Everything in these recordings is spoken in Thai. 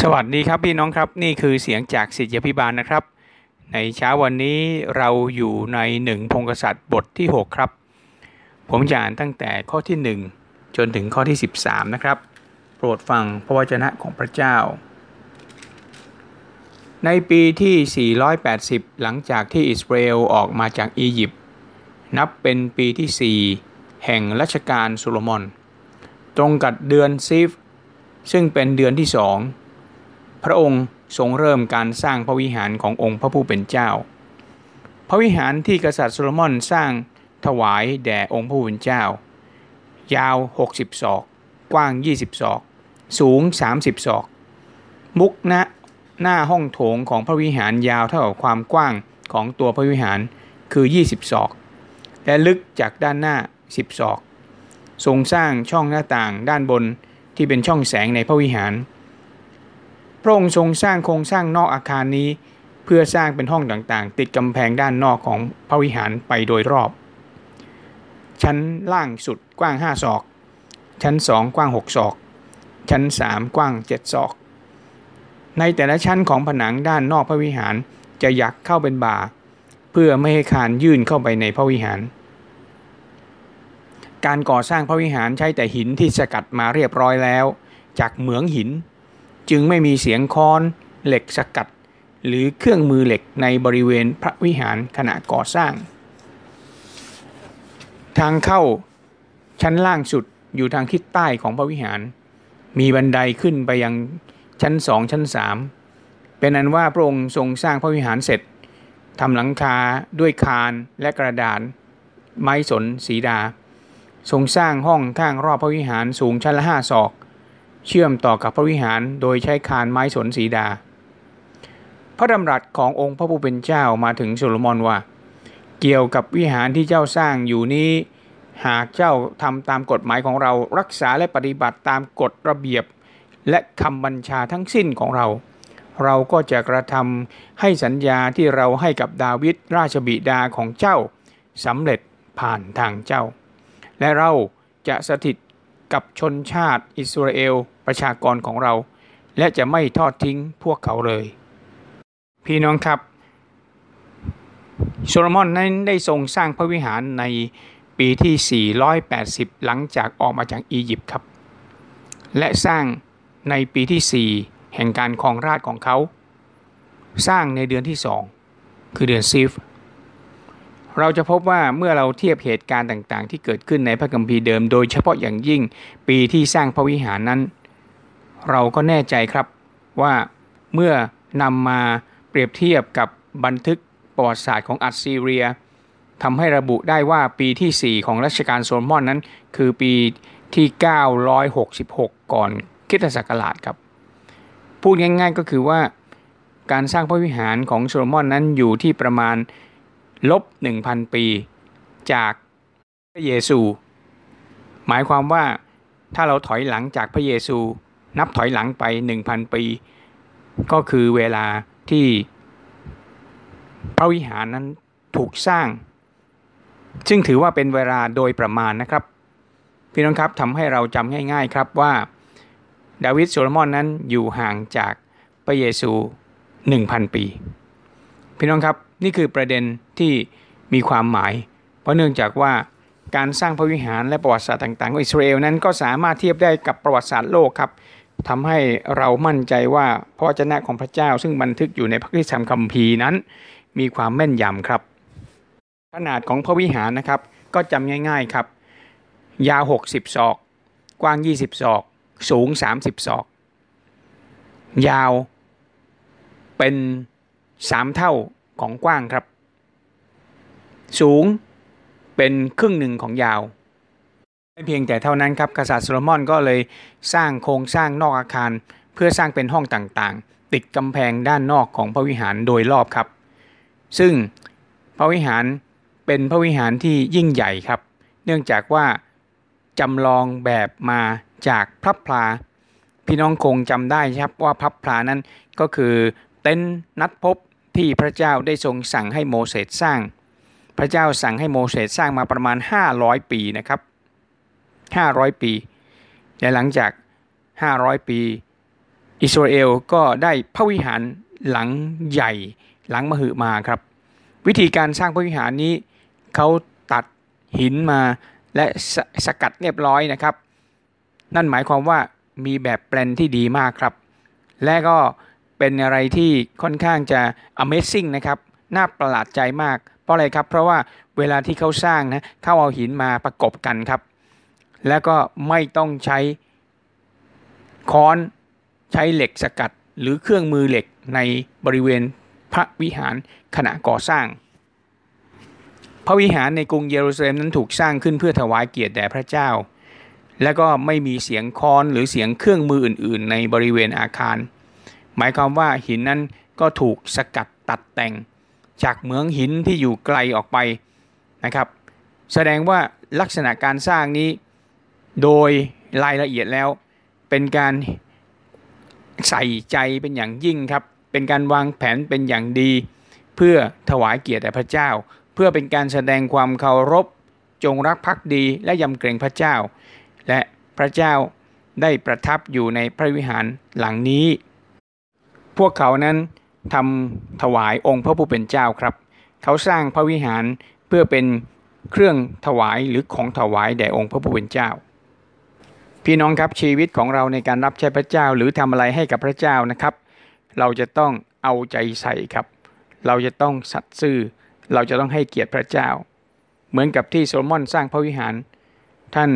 สวัสดีครับพี่น้องครับนี่คือเสียงจากสิทธิพิบาลนะครับ ในเช้าวันนี้เราอยู่ในหนึ่งพงกษัตริย์บทที่ 6 ครับ ผมจะอ่านตั้งแต่ข้อที่ 1 จนถึงข้อที่ 13 นะครับ โปรดฟังพระวจนะของพระเจ้า ในปีที่ 480 หลังจากที่อิสราเอลออกมาจากอียิปต์นับเป็นปีที่ 4 แห่งรัชกาลโซโลมอน ตรงกับเดือนซีฟซึ่งเป็นเดือนที่สอง พระองค์ทรงเริ่มการสร้างพระวิหารขององค์พระผู้เป็นเจ้า พระวิหารที่กษัตริย์โซโลมอนสร้างถวายแด่องค์พระผู้เป็นเจ้า ยาว 60 ศอก กว้าง 20 ศอก สูง 30 ศอก มุกณหน้าห้องโถงของพระวิหารยาวเท่ากับความกว้างของตัวพระวิหารคือ 20 ศอก และลึกจากด้านหน้า 10 ศอก ทรงสร้างช่องหน้าต่างด้านบนที่เป็นช่องแสงในพระวิหาร พระองค์ทรงสร้างโครงสร้างนอกอาคารนี้ เพื่อสร้างเป็นห้องต่างๆ ติดกำแพงด้านนอกของพระวิหารไปโดยรอบ ชั้นล่างสุดกว้าง 5 ศอก ชั้น 2 กว้าง 6 ศอก ชั้น 3 กว้าง 7 ศอก ในแต่ละชั้นของผนังด้านนอกพระวิหารจะยักเข้าเป็นบ่า เพื่อไม่ให้คานยื่นเข้าไปในพระวิหาร การก่อสร้างพระวิหารใช้แต่หินที่สกัดมาเรียบร้อยแล้ว จากเหมืองหิน จึงไม่มีเสียงค้อน เหล็กสกัด หรือเครื่องมือเหล็กในบริเวณพระวิหารขณะก่อสร้าง ทางเข้าชั้นล่างสุดอยู่ทางทิศใต้ของพระวิหาร มีบันไดขึ้นไปยังชั้นสองชั้นสามเป็นอันว่าพระองค์ทรงสร้างพระวิหารเสร็จทำหลังคาด้วยคานและกระดาน ไม้สนสีดา ทรงสร้างห้องข้างรอบพระวิหารสูงชั้นละห้าศอก เชื่อมต่อกับพระวิหารโดยใช้คานไม้สนสีดา พระดำรัสขององค์พระผู้เป็นเจ้ามาถึงโซโลมอนว่า เกี่ยวกับวิหารที่เจ้าสร้างอยู่นี้ หากเจ้าทำตามกฎหมายของเรารักษาและปฏิบัติตามกฎระเบียบ และคำบัญชาทั้งสิ้นของเรา เราก็จะกระทำให้สัญญาที่เราให้กับดาวิดราชบิดาของเจ้าสำเร็จผ่านทางเจ้า และเราจะสถิตกับชนชาติอิสราเอล ประชากรของเรา และจะไม่ทอดทิ้งพวกเขาเลย พี่น้องครับโซโลมอนนั้นได้ทรงสร้างพระวิหารในปีที่ 480 หลังจากออกมาจากอียิปต์ครับ และสร้างในปีที่ 4 แห่งการครองราชของเขา สร้างในเดือนที่ 2 คือเดือนซีฟเราจะพบว่าเมื่อเราเทียบเหตุการณ์ต่างๆ ที่เกิดขึ้นในพระคัมภีร์เดิม โดยเฉพาะอย่างยิ่งปีที่สร้างพระวิหารนั้น เราก็แน่ใจครับว่าเมื่อนำมาเปรียบเทียบกับบันทึกประวัติศาสตร์ของอัสซีเรียทำให้ระบุได้ว่าปีที่ 4 ของรัชกาลโซโลมอนนั้น คือปีที่ 966 ก่อนคริสตศักราชครับ พูดง่ายๆก็คือว่าการสร้างพระวิหารของโซโลมอนนั้นอยู่ที่ประมาณลบ 1,000 ปี จากพระเยซู หมายความว่าถ้าเราถอยหลังจากพระเยซู นับถอยหลังไป 1,000 ปี ก็คือเวลาที่พระวิหารนั้นถูกสร้าง ซึ่งถือว่าเป็นเวลาโดยประมาณนะครับพี่น้องครับทำให้เราจำง่าย ๆครับว่าดาวิดโซโลมอนนั้นอยู่ห่างจากพระเยซู 1,000 ปี พี่น้องครับนี่คือประเด็นที่มีความหมาย เพราะเนื่องจากว่าการสร้างพระวิหารและประวัติศาสตร์ต่างๆของอิสราเอลนั้นก็สามารถเทียบได้กับประวัติศาสตร์โลกครับ ทำให้เรามั่นใจว่าพระวจนะของพระเจ้า ซึ่งบันทึกอยู่ในพระคัมภีร์นั้น มีความแม่นยำครับ ขนาดของพระวิหารนะครับ ก็จำง่ายๆครับ ยาว 60 ศอก กว้าง 20 ศอก สูง 30 ศอก ยาวเป็น 3 เท่าของกว้างครับ สูงเป็นครึ่งหนึ่งของยาว ไม่เพียงแต่เท่านั้นครับกษัตริย์โซโลมอนก็เลยสร้างโครงสร้างนอกอาคาร เพื่อสร้างเป็นห้องต่างๆ ติดกำแพงด้านนอกของพระวิหารโดยรอบครับ ซึ่งพระวิหารเป็นพระวิหารที่ยิ่งใหญ่ครับ เนื่องจากว่าจำลองแบบมาจากพระพลา พี่น้องคงจำได้ครับว่าพระพลานั้นก็คือเต็นท์นัดพบที่พระเจ้าได้ทรงสั่งให้โมเสสสร้าง พระเจ้าสั่งให้โมเสสสร้างมาประมาณ 500 ปีนะครับ 500 ปี และหลังจาก 500 ปี อิสราเอลก็ได้พระวิหารหลังใหญ่หลังมหึมาครับ วิธีการสร้างพระวิหารนี้เขาตัดหินมาและสสกัดเรียบร้อยนะครับ นั่นหมายความว่ามีแบบแปลนที่ดีมากครับ และก็เป็นอะไรที่ค่อนข้างจะ Amazing นะครับ น่าประหลาดใจมาก เพราะอะไรครับ เพราะว่าเวลาที่เขาสร้างนะเขาเอาหินมาประกบกันครับ แล้วก็ไม่ต้องใช้ค้อนใช้เหล็กสกัดหรือเครื่องมือเหล็กในบริเวณพระวิหารขณะก่อสร้าง พระวิหารในกรุงเยรูซาเล็มนั้นถูกสร้างขึ้นเพื่อถวายเกียรติแด่พระเจ้า และก็ไม่มีเสียงค้อนหรือเสียงเครื่องมืออื่น ๆ ในบริเวณอาคาร หมายความว่าหินนั้นก็ถูกสกัดตัดแต่ง จากเหมืองหินที่อยู่ไกลออกไปนะครับ แสดงว่าลักษณะการสร้างนี้ โดยรายละเอียดแล้วเป็นการใส่ใจเป็นอย่างยิ่งครับ เป็นการวางแผนเป็นอย่างดี เพื่อถวายเกียรติแด่พระเจ้า เพื่อเป็นการแสดงความเคารพ จงรักภักดีและยำเกรงพระเจ้า และพระเจ้าได้ประทับอยู่ในพระวิหารหลังนี้ พวกเขานั้นทำถวายองค์พระผู้เป็นเจ้าครับ เขาสร้างพระวิหารเพื่อเป็นเครื่องถวายหรือของถวายแด่องค์พระผู้เป็นเจ้า พี่น้องครับชีวิตของเราในการรับใช้พระเจ้าหรือทำอะไรให้กับพระเจ้านะครับ เราจะต้องเอาใจใส่ครับ เราจะต้องสัตย์ซื่อ เราจะต้องให้เกียรติพระเจ้า เหมือนกับที่โซโลมอนสร้างพระวิหาร ท่าน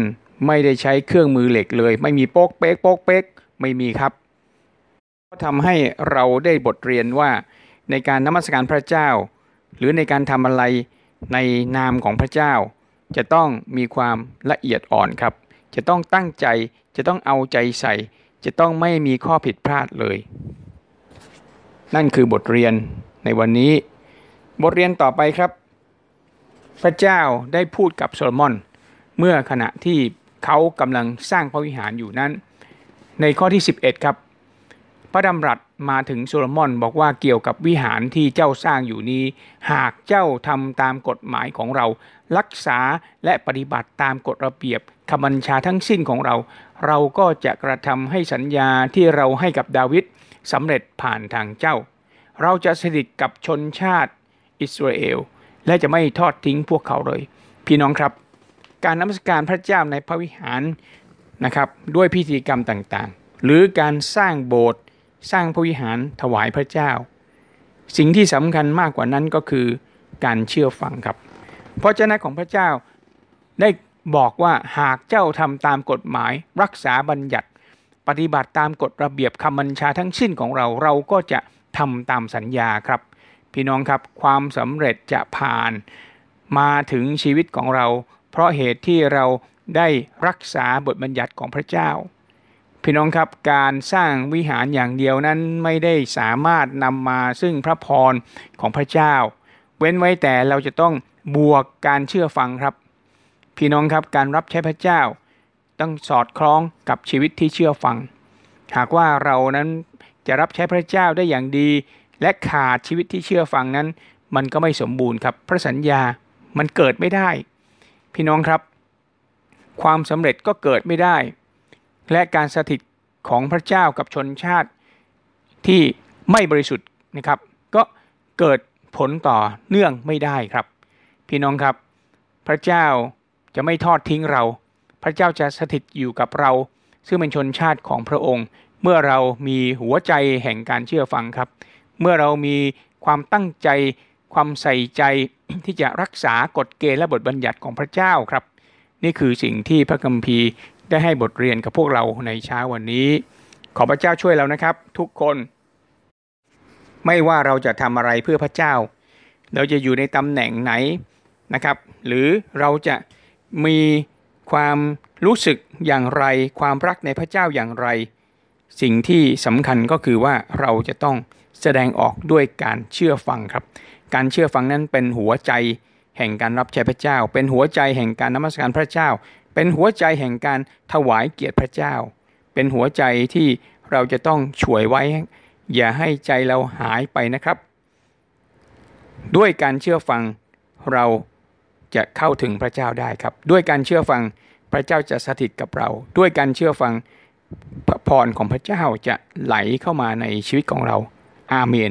ไม่ได้ใช้เครื่องมือเหล็กเลย ไม่มีโป๊กเป๊กโป๊กเป๊กไม่มีครับก็ทำให้เราได้บทเรียนว่าในการนมัสการพระเจ้า หรือในการทำอะไรในนามของพระเจ้า จะต้องมีความละเอียดอ่อนครับ จะต้องตั้งใจ จะต้องเอาใจใส่ จะต้องไม่มีข้อผิดพลาดเลย นั่นคือบทเรียนในวันนี้ บทเรียนต่อไปครับ พระเจ้าได้พูดกับโซโลมอน เมื่อขณะที่เขากำลังสร้างพระวิหารอยู่นั้น ในข้อที่ 11 ครับ พระดำรัสมาถึงโซโลมอนบอกว่าเกี่ยวกับวิหารที่เจ้าสร้างอยู่นี้ หากเจ้าทำตามกฎหมายของเรา รักษาและปฏิบัติตามกฎระเบียบ คำบัญชาทั้งสิ้นของเรา เราก็จะกระทำให้สัญญาที่เราให้กับดาวิดสำเร็จผ่านทางเจ้า เราจะสนิทกับชนชาติอิสราเอล และจะไม่ทอดทิ้งพวกเขาเลย พี่น้องครับ การนมัสการพระเจ้าในพระวิหารนะครับด้วยพิธีกรรมต่างๆ หรือการสร้างโบสถ์สร้างพระวิหารถวายพระเจ้า สิ่งที่สำคัญมากกว่านั้นก็คือการเชื่อฟังครับ เพราะเจ้าหน้าของพระเจ้าได้ บอกว่าหากเจ้าทำตามกฎหมาย รักษาบัญญัติ ปฏิบัติตามกฎระเบียบคำบัญชาทั้งสิ้นของเราเราก็จะทำตามสัญญาครับ พี่น้องครับความสำเร็จจะผ่าน มาถึงชีวิตของเรา เพราะเหตุที่เราได้รักษาบทบัญญัติของพระเจ้า พี่น้องครับการสร้างวิหารอย่างเดียวนั้นไม่ได้สามารถนำมาซึ่งพระพรของพระเจ้า เว้นไว้แต่เราจะต้องบวกการเชื่อฟังครับ พี่น้องครับการรับใช้พระเจ้า ต้องสอดคล้องกับชีวิตที่เชื่อฟัง หากว่าเรานั้นจะรับใช้พระเจ้าได้อย่างดี และขาดชีวิตที่เชื่อฟังนั้น มันก็ไม่สมบูรณ์ครับพระสัญญามันเกิดไม่ได้ พี่น้องครับ ความสำเร็จก็เกิดไม่ได้ และการสถิตของพระเจ้ากับชนชาติที่ไม่บริสุทธิ์นะครับ ก็เกิดผลต่อเนื่องไม่ได้ครับ พี่น้องครับ พระเจ้า จะไม่ทอดทิ้งเรา พระเจ้าจะสถิตอยู่กับเรา ซึ่งเป็นชนชาติของพระองค์ เมื่อเรามีหัวใจแห่งการเชื่อฟังครับ เมื่อเรามีความตั้งใจ ความใส่ใจที่จะรักษากฎเกณฑ์และบทบัญญัติของพระเจ้าครับ นี่คือสิ่งที่พระคัมภีร์ได้ให้บทเรียนกับพวกเราในเช้าวันนี้ ขอพระเจ้าช่วยเรานะครับ ทุกคน ไม่ว่าเราจะทำอะไรเพื่อพระเจ้า เราจะอยู่ในตำแหน่งไหนนะครับ หรือเราจะ มีความรู้สึกอย่างไร ความรักในพระเจ้าอย่างไร สิ่งที่สำคัญก็คือว่าเราจะต้องแสดงออกด้วยการเชื่อฟังครับ การเชื่อฟังนั้นเป็นหัวใจแห่งการรับใช้พระเจ้า เป็นหัวใจแห่งการนมัสการพระเจ้า เป็นหัวใจแห่งการถวายเกียรติพระเจ้า เป็นหัวใจที่เราจะต้องช่วยไว้ อย่าให้ใจเราหายไปนะครับ ด้วยการเชื่อฟังเรา จะเข้าถึงพระเจ้าได้ครับ ด้วยการเชื่อฟังพระเจ้าจะสถิตกับเรา ด้วยการเชื่อฟังพระพรของพระเจ้าจะไหลเข้ามาในชีวิตของเรา อาเมน